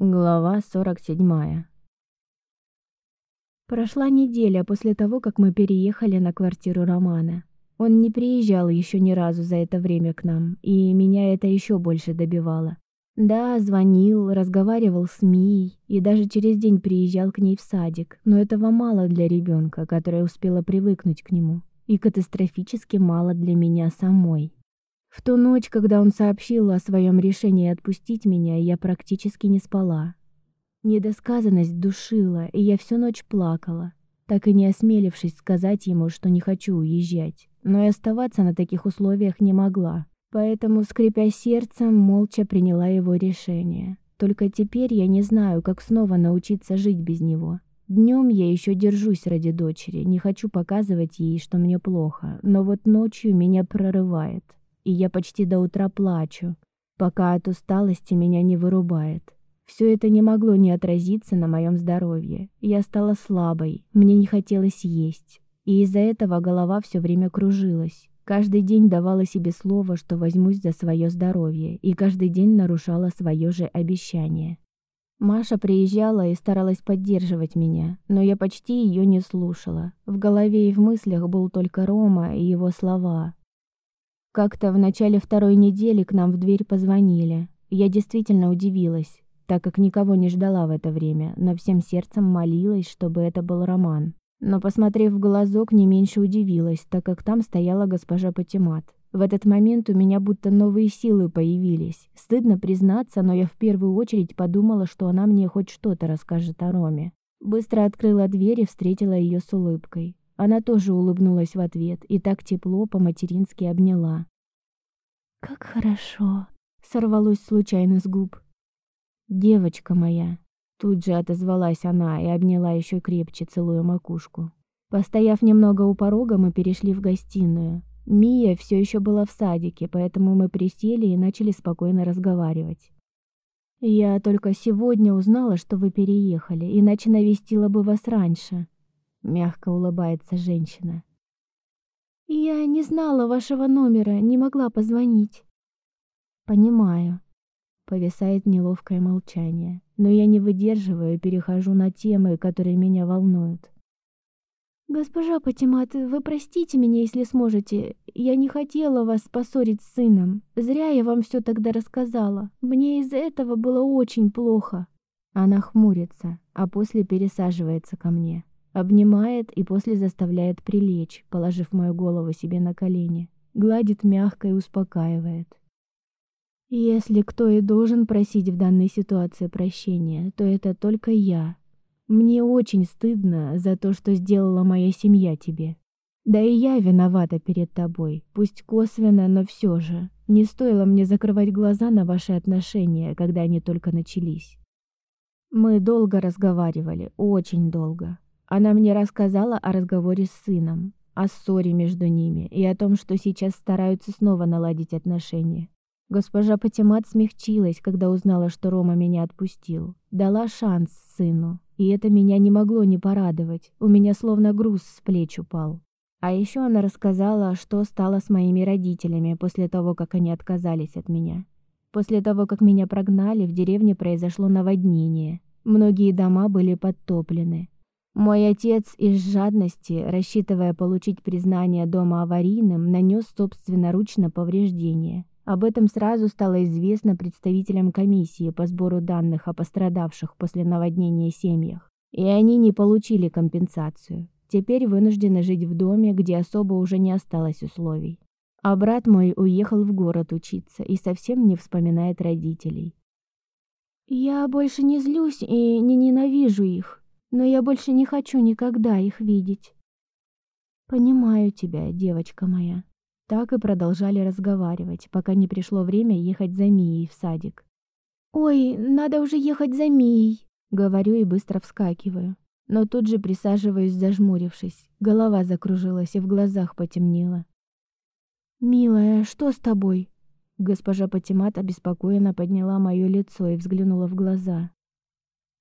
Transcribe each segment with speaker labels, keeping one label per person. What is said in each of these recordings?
Speaker 1: Глава 47. Прошла неделя после того, как мы переехали на квартиру Романа. Он не приезжал еще ни разу за это время к нам, и меня это еще больше добивало. Да, звонил, разговаривал с Мией и даже через день приезжал к ней в садик, но этого мало для ребенка, которая успела привыкнуть к нему, и катастрофически мало для меня самой. В ту ночь, когда он сообщил о своем решении отпустить меня, я практически не спала. Недосказанность душила, и я всю ночь плакала, так и не осмелившись сказать ему, что не хочу уезжать. Но и оставаться на таких условиях не могла. Поэтому, скрипя сердцем, молча приняла его решение. Только теперь я не знаю, как снова научиться жить без него. Днем я еще держусь ради дочери, не хочу показывать ей, что мне плохо, но вот ночью меня прорывает и я почти до утра плачу, пока от усталости меня не вырубает. Все это не могло не отразиться на моем здоровье. Я стала слабой, мне не хотелось есть, и из-за этого голова все время кружилась. Каждый день давала себе слово, что возьмусь за свое здоровье, и каждый день нарушала свое же обещание. Маша приезжала и старалась поддерживать меня, но я почти ее не слушала. В голове и в мыслях был только Рома и его слова, как-то в начале второй недели к нам в дверь позвонили. Я действительно удивилась, так как никого не ждала в это время, но всем сердцем молилась, чтобы это был Роман. Но, посмотрев в глазок, не меньше удивилась, так как там стояла госпожа Патимат. В этот момент у меня будто новые силы появились. Стыдно признаться, но я в первую очередь подумала, что она мне хоть что-то расскажет о Роме. Быстро открыла дверь и встретила ее с улыбкой. Она тоже улыбнулась в ответ и так тепло по-матерински обняла. «Как хорошо!» — сорвалось случайно с губ. «Девочка моя!» — тут же отозвалась она и обняла еще крепче, целуя макушку. Постояв немного у порога, мы перешли в гостиную. Мия все еще была в садике, поэтому мы присели и начали спокойно разговаривать. «Я только сегодня узнала, что вы переехали, иначе навестила бы вас раньше», мягко улыбается женщина. Я не знала вашего номера, не могла позвонить. Понимаю. Повисает неловкое молчание, но я не выдерживаю и перехожу на темы, которые меня волнуют. Госпожа Патимат, вы простите меня, если сможете. Я не хотела вас поссорить с сыном. Зря я вам все тогда рассказала. Мне из-за этого было очень плохо. Она хмурится, а после пересаживается ко мне. Обнимает и после заставляет прилечь, положив мою голову себе на колени. Гладит мягко и успокаивает. Если кто и должен просить в данной ситуации прощения, то это только я. Мне очень стыдно за то, что сделала моя семья тебе. Да и я виновата перед тобой, пусть косвенно, но все же. Не стоило мне закрывать глаза на ваши отношения, когда они только начались. Мы долго разговаривали, очень долго. Она мне рассказала о разговоре с сыном, о ссоре между ними и о том, что сейчас стараются снова наладить отношения. Госпожа Патимат смягчилась, когда узнала, что Рома меня отпустил. Дала шанс сыну, и это меня не могло не порадовать. У меня словно груз с плеч упал. А еще она рассказала, что стало с моими родителями после того, как они отказались от меня. После того, как меня прогнали, в деревне произошло наводнение. Многие дома были подтоплены. Мой отец из жадности, рассчитывая получить признание дома аварийным, нанес собственноручно повреждения. Об этом сразу стало известно представителям комиссии по сбору данных о пострадавших после наводнения семьях. И они не получили компенсацию. Теперь вынуждены жить в доме, где особо уже не осталось условий. А брат мой уехал в город учиться и совсем не вспоминает родителей. «Я больше не злюсь и не ненавижу их», но я больше не хочу никогда их видеть. Понимаю тебя, девочка моя. Так и продолжали разговаривать, пока не пришло время ехать за Мией в садик. Ой, надо уже ехать за Мией, говорю и быстро вскакиваю, но тут же присаживаюсь, зажмурившись. Голова закружилась и в глазах потемнело. Милая, что с тобой? Госпожа Патимат обеспокоенно подняла моё лицо и взглянула в глаза.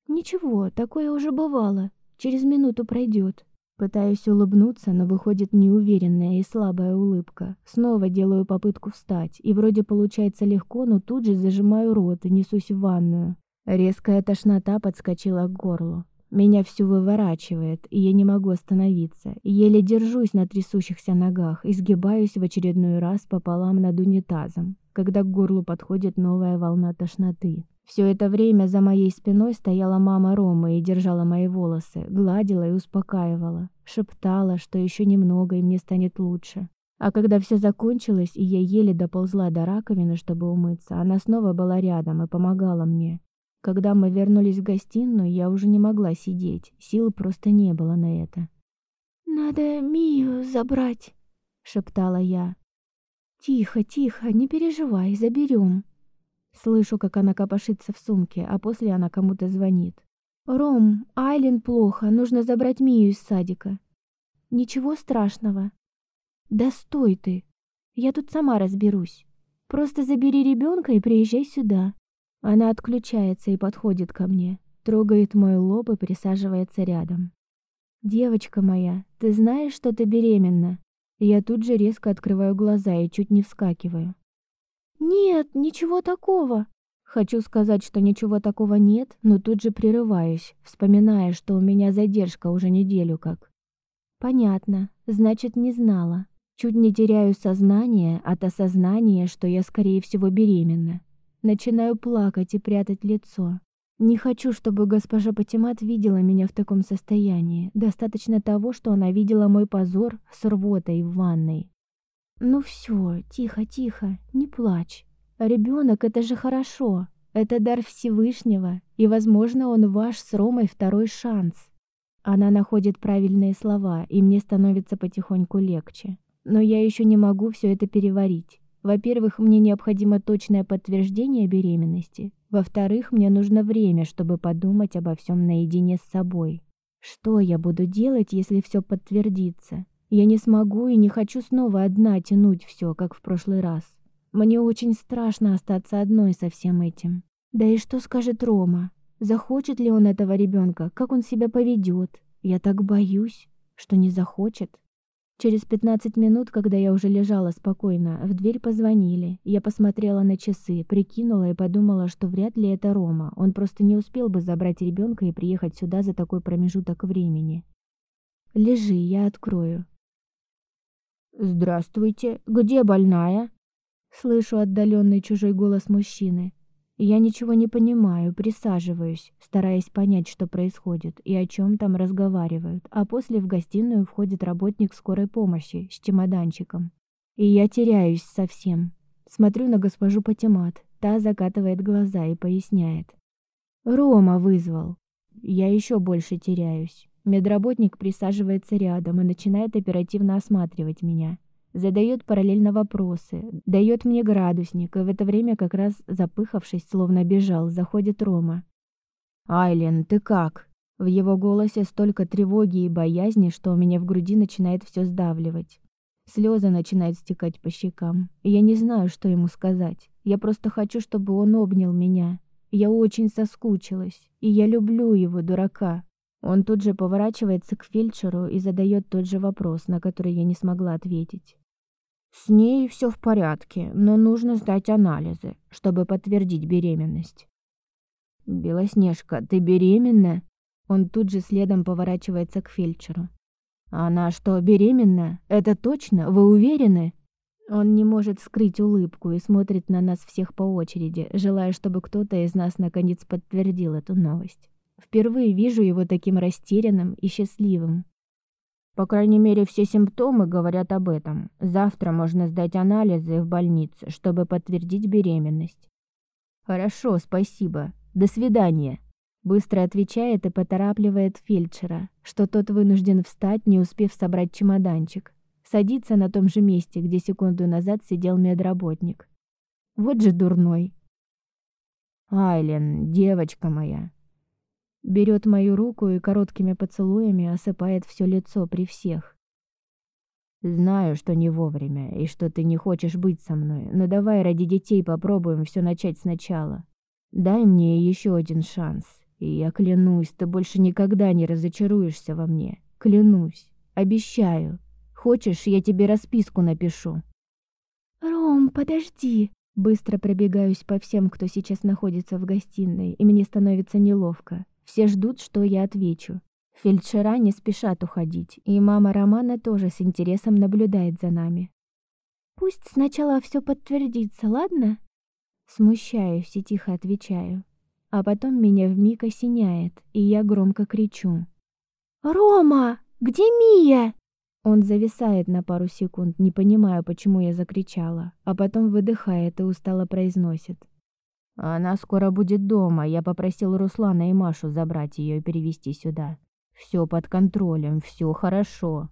Speaker 1: Ничего, такое уже бывало. Через минуту пройдет. Пытаюсь улыбнуться, но выходит неуверенная и слабая улыбка. Снова делаю попытку встать, и вроде получается легко, но тут же зажимаю рот и несусь в ванную. Резкая тошнота подскочила к горлу. Меня всю выворачивает, и я не могу остановиться. Еле держусь на трясущихся ногах, изгибаюсь в очередной раз пополам над унитазом, когда к горлу подходит новая волна тошноты. Все это время за моей спиной стояла мама Ромы и держала мои волосы, гладила и успокаивала, шептала, что еще немного и мне станет лучше. А когда все закончилось, и я еле доползла до раковины, чтобы умыться, она снова была рядом и помогала мне. Когда мы вернулись в гостиную, я уже не могла сидеть, сил просто не было на это. «Надо Мию забрать», — шептала я. «Тихо, тихо, не переживай, заберем». Слышу, как она копошится в сумке, а после она кому-то звонит. «Ром, Айлен плохо, нужно забрать Мию из садика». «Ничего страшного». «Да стой ты, я тут сама разберусь. Просто забери ребенка и приезжай сюда. Она отключается и подходит ко мне, трогает мой лоб и присаживается рядом. «Девочка моя, ты знаешь, что ты беременна?» Я тут же резко открываю глаза и чуть не вскакиваю. «Нет, ничего такого!» Хочу сказать, что ничего такого нет, но тут же прерываюсь, вспоминая, что у меня задержка уже неделю как. Понятно, значит, не знала. Чуть не теряю сознание от осознания, что я, скорее всего, беременна. Начинаю плакать и прятать лицо. Не хочу, чтобы госпожа Патимат видела меня в таком состоянии. Достаточно того, что она видела мой позор с рвотой в ванной. Ну все, тихо, тихо, не плачь. Ребенок это же хорошо. Это дар Всевышнего, и, возможно, он ваш с Ромой второй шанс. Она находит правильные слова, и мне становится потихоньку легче. Но я еще не могу все это переварить. Во-первых, мне необходимо точное подтверждение беременности. Во-вторых, мне нужно время, чтобы подумать обо всем наедине с собой. Что я буду делать, если все подтвердится? Я не смогу и не хочу снова одна тянуть все, как в прошлый раз. Мне очень страшно остаться одной со всем этим. Да и что скажет Рома? Захочет ли он этого ребенка? Как он себя поведет? Я так боюсь, что не захочет. Через 15 минут, когда я уже лежала спокойно, в дверь позвонили. Я посмотрела на часы, прикинула и подумала, что вряд ли это Рома. Он просто не успел бы забрать ребенка и приехать сюда за такой промежуток времени. Лежи, я открою. Здравствуйте. Где больная? Слышу отдаленный чужой голос мужчины. Я ничего не понимаю, присаживаюсь, стараясь понять, что происходит и о чем там разговаривают, а после в гостиную входит работник скорой помощи с чемоданчиком. И я теряюсь совсем. Смотрю на госпожу Патимат, та закатывает глаза и поясняет. «Рома вызвал». Я еще больше теряюсь. Медработник присаживается рядом и начинает оперативно осматривать меня задает параллельно вопросы, дает мне градусник, и в это время как раз запыхавшись, словно бежал, заходит Рома. «Айлен, ты как?» В его голосе столько тревоги и боязни, что у меня в груди начинает все сдавливать. Слезы начинают стекать по щекам. Я не знаю, что ему сказать. Я просто хочу, чтобы он обнял меня. Я очень соскучилась. И я люблю его, дурака. Он тут же поворачивается к фельдшеру и задает тот же вопрос, на который я не смогла ответить. С ней все в порядке, но нужно сдать анализы, чтобы подтвердить беременность. Белоснежка, ты беременна? Он тут же следом поворачивается к фельдшеру. Она что, беременна? Это точно? Вы уверены? Он не может скрыть улыбку и смотрит на нас всех по очереди, желая, чтобы кто-то из нас наконец подтвердил эту новость. Впервые вижу его таким растерянным и счастливым. По крайней мере, все симптомы говорят об этом. Завтра можно сдать анализы в больнице, чтобы подтвердить беременность. Хорошо, спасибо. До свидания. Быстро отвечает и поторапливает фельдшера, что тот вынужден встать, не успев собрать чемоданчик. Садится на том же месте, где секунду назад сидел медработник. Вот же дурной. Айлен, девочка моя, берет мою руку и короткими поцелуями осыпает все лицо при всех. Знаю, что не вовремя и что ты не хочешь быть со мной, но давай ради детей попробуем все начать сначала. Дай мне еще один шанс, и я клянусь, ты больше никогда не разочаруешься во мне. Клянусь, обещаю. Хочешь, я тебе расписку напишу? Ром, подожди, Быстро пробегаюсь по всем, кто сейчас находится в гостиной, и мне становится неловко. Все ждут, что я отвечу. Фельдшера не спешат уходить, и мама Романа тоже с интересом наблюдает за нами. Пусть сначала все подтвердится, ладно? Смущаюсь и тихо отвечаю. А потом меня вмиг осеняет, и я громко кричу. «Рома, где Мия?» Он зависает на пару секунд, не понимая, почему я закричала, а потом выдыхает и устало произносит.
Speaker 2: «Она скоро будет дома. Я попросил Руслана и Машу забрать ее и перевести сюда. Все под контролем, все хорошо.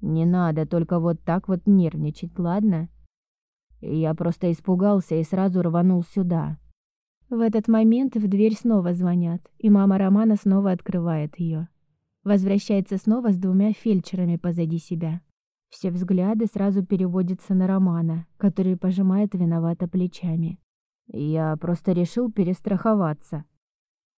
Speaker 2: Не надо только вот так вот нервничать, ладно? Я просто испугался и сразу рванул сюда».
Speaker 1: В этот момент в дверь снова звонят, и мама Романа снова открывает ее. Возвращается снова с двумя фельдшерами позади себя. Все взгляды сразу переводятся на Романа, который пожимает виновато плечами.
Speaker 2: Я просто решил перестраховаться.